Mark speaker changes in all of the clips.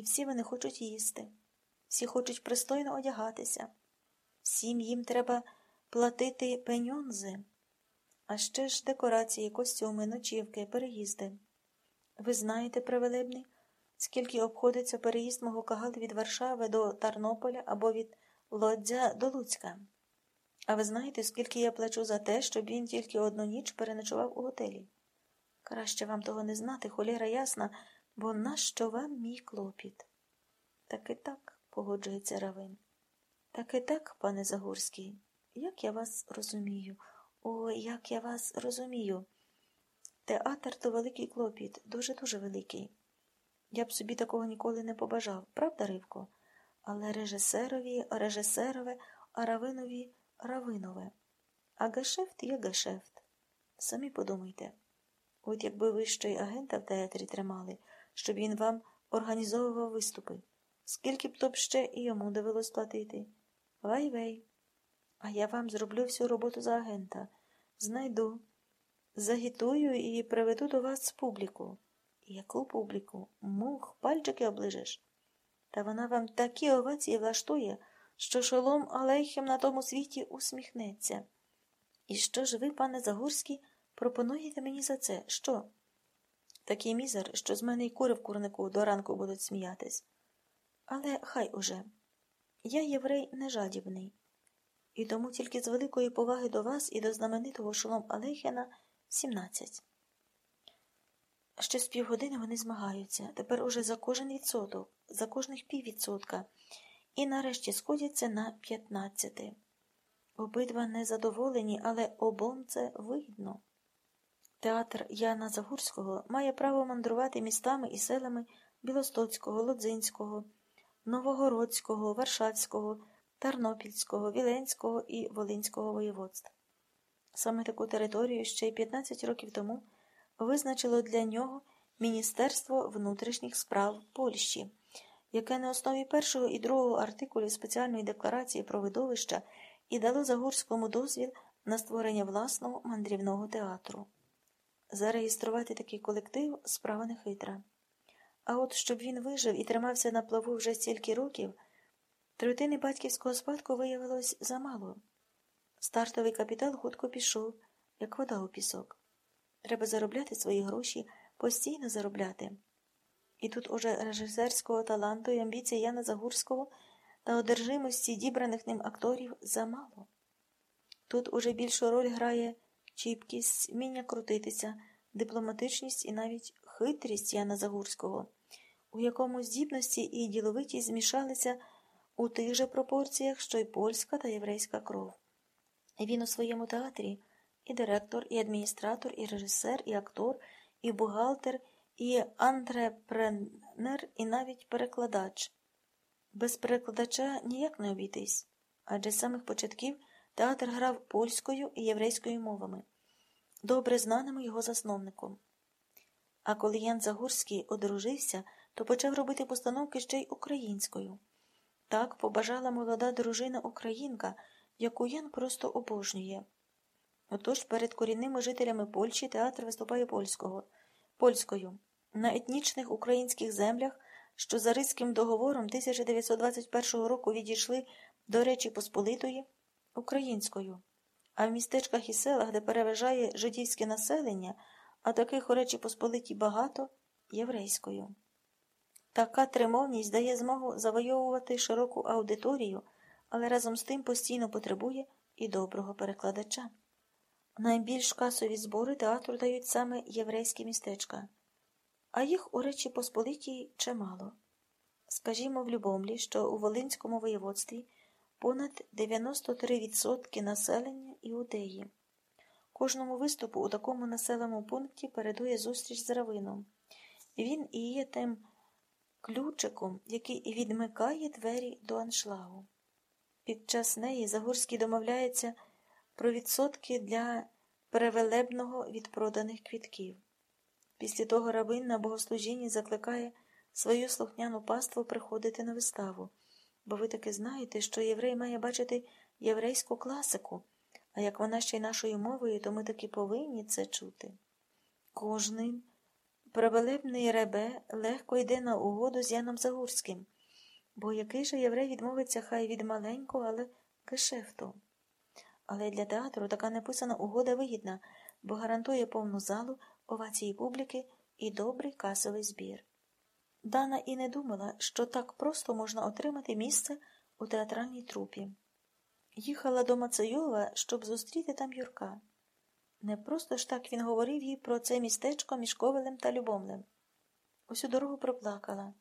Speaker 1: І всі вони хочуть їсти, всі хочуть пристойно одягатися, всім їм треба платити пеньонзи, а ще ж декорації, костюми, ночівки, переїзди. Ви знаєте, превелебний, скільки обходиться переїзд мого кагали від Варшави до Тарнополя або від Лодзя до Луцька? А ви знаєте, скільки я плачу за те, щоб він тільки одну ніч переночував у готелі? Краще вам того не знати, холєра ясна, бо нащо вам мій клопіт? Так і так, погоджується Равин. Так і так, пане Загорський, як я вас розумію. О, як я вас розумію. Театр то великий клопіт, дуже-дуже великий. Я б собі такого ніколи не побажав, правда, Ривко? Але режисерові, режисерове, а равинові равинове. А гешефт є гешефт. Самі подумайте. От якби ви ще й агента в театрі тримали, щоб він вам організовував виступи, скільки б то б ще і йому довелось платити. Вай-вей. А я вам зроблю всю роботу за агента. Знайду, загітую і приведу до вас публіку. Яку публіку? Мух, пальчики оближеш. Та вона вам такі овації влаштує, що шолом Алейхем на тому світі усміхнеться. І що ж ви, пане Загорський, пропонуєте мені за це? Що? Такий мізер, що з мене й кури в курнику до ранку будуть сміятись. Але хай уже. Я єврей нежадібний, і тому тільки з великої поваги до вас і до знаменитого шолом Алейхена 17. Ще з півгодини вони змагаються, тепер уже за кожен відсоток, за кожних піввідсотка, і нарешті сходяться на 15. Обидва незадоволені, але обом це вигідно. Театр Яна Загурського має право мандрувати містами і селами Білостоцького, Лодзинського, Новогородського, Варшавського, Тарнопільського, Віленського і Волинського воєводств. Саме таку територію ще й 15 років тому визначило для нього Міністерство внутрішніх справ Польщі, яке на основі першого і другого артикулів спеціальної декларації про видовища і дало Загорському дозвіл на створення власного мандрівного театру. Зареєструвати такий колектив справа не хитра. А от щоб він вижив і тримався на плаву вже стільки років, третини батьківського спадку виявилось замало. Стартовий капітал хутко пішов, як вода у пісок. Треба заробляти свої гроші, постійно заробляти. І тут уже режисерського таланту і амбіції Яна Загурського та одержимості дібраних ним акторів замало. Тут уже більшу роль грає чіпкість, вміння крутитися, дипломатичність і навіть хитрість Яна Загурського, у якому здібності і діловиті змішалися у тих же пропорціях, що й польська та єврейська кров. Він у своєму театрі і директор, і адміністратор, і режисер, і актор, і бухгалтер, і антрепренер, і навіть перекладач. Без перекладача ніяк не обійтись, адже з самих початків театр грав польською і єврейською мовами, добре знаними його засновником. А коли Ян Загорський одружився, то почав робити постановки ще й українською. Так побажала молода дружина українка, яку Ян просто обожнює. Отож перед корінними жителями Польщі театр виступає польського, польською на етнічних українських землях, що за Ризьким договором 1921 року відійшли до Речі Посполитої українською, а в містечках і селах, де переважає жидівське населення, а таких у Речі Посполитій багато єврейською. Така тримовність дає змогу завойовувати широку аудиторію, але разом з тим постійно потребує і доброго перекладача. Найбільш касові збори театру дають саме єврейські містечка, а їх у Речі Посполитій чимало. Скажімо, в Любомлі, що у Волинському воєводстві понад 93% населення іудеї. Кожному виступу у такому населеному пункті передує зустріч з равином. Він і є тим ключиком, який відмикає двері до аншлагу. Під час неї Загорський домовляється про відсотки для перевелебного від проданих квітків. Після того рабин на богослужінні закликає свою слухняну паству приходити на виставу, бо ви таки знаєте, що єврей має бачити єврейську класику, а як вона ще й нашою мовою, то ми таки повинні це чути. Кожним Правелебний ребе легко йде на угоду з Яном Загурським, бо який же єврей відмовиться хай від маленького, але гешефту. Але для театру така неписана угода вигідна, бо гарантує повну залу, овації публіки і добрий касовий збір. Дана і не думала, що так просто можна отримати місце у театральній трупі. Їхала до Мацейова, щоб зустріти там Юрка. Не просто ж так він говорив їй про це містечко між Ковелем та Любомлем. Усю дорогу проплакала,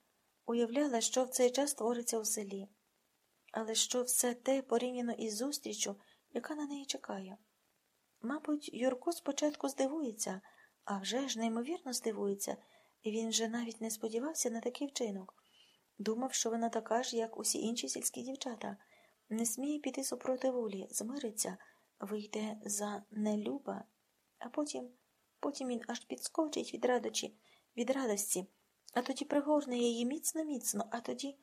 Speaker 1: уявляла, що в цей час твориться у селі, але що все те порівняно із зустрічю, яка на неї чекає. Мабуть, Юрко спочатку здивується, а вже ж неймовірно здивується, і він вже навіть не сподівався на такий вчинок. Думав, що вона така ж, як усі інші сільські дівчата, не сміє піти супроти волі, змириться, вийде за нелюба, а потім, потім він аж підскочить від радочі, від радості, а тоді пригорне її міцно-міцно, а тоді